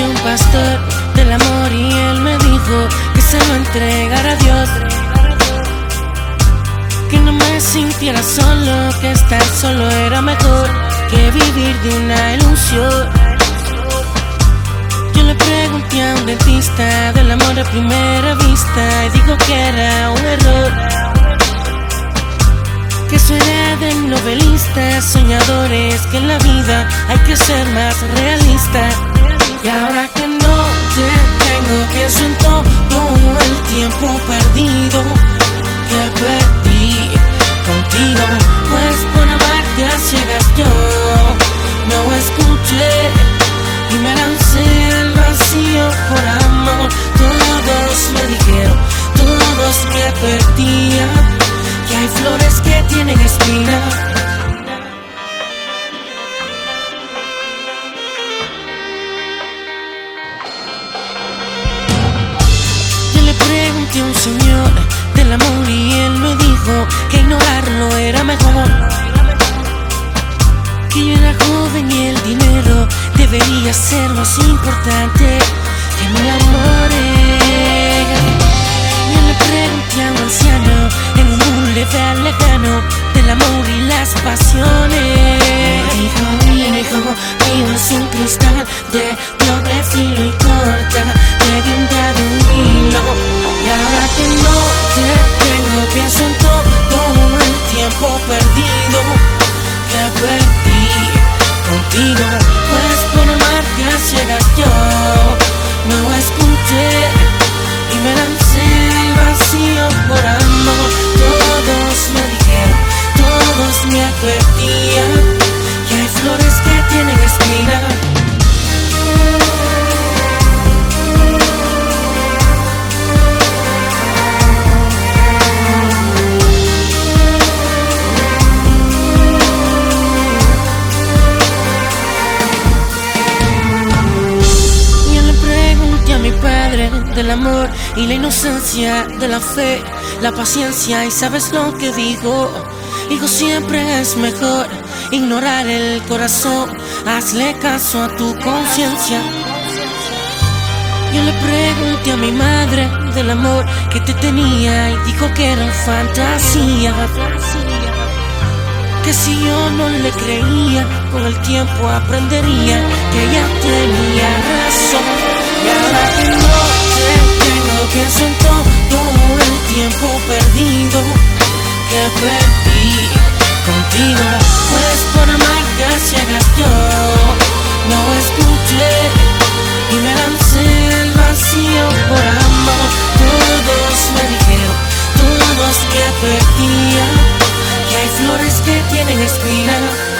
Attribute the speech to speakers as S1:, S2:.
S1: un pastor del amor y él me dijo que se lo entregara a Dios. Que no me sintiera solo, que estar solo era mejor que vivir de una ilusión. Yo le pregunté a un dentista del amor a primera vista y dijo que era un error. Que eso era de novelistas, soñadores, que en la vida hay que ser más realista. Y ahora que no te tengo, pienso en todo el tiempo perdido que perdí contigo. Pues por amarte a ciegas yo no escuché y me lancé al vacío por amor. Todos me dijeron, todos me advertían que hay flores que tienen espinas. A un señor del amor y él me dijo que ignorarlo era mejor. Que yo era joven y el dinero debería ser más importante que mi amor. Yo le pregunté a un anciano en un lugar lejano del amor y las pasiones. Me dijo, mi hijo, es un cristal de contigo. Pues amor y la inocencia de la fe, la paciencia y sabes lo que digo. Hijo, siempre es mejor ignorar el corazón, hazle caso a tu conciencia. Yo le pregunté a mi madre del amor que te tenía y dijo que era fantasía. Que si yo no le creía, con el tiempo aprendería que ella tenía razón. Y ahora que Pues por amarte a ciegas yo no escuché y me lancé al vacío por amor. Todos me dijeron, todos que perdían, que hay flores que tienen espinas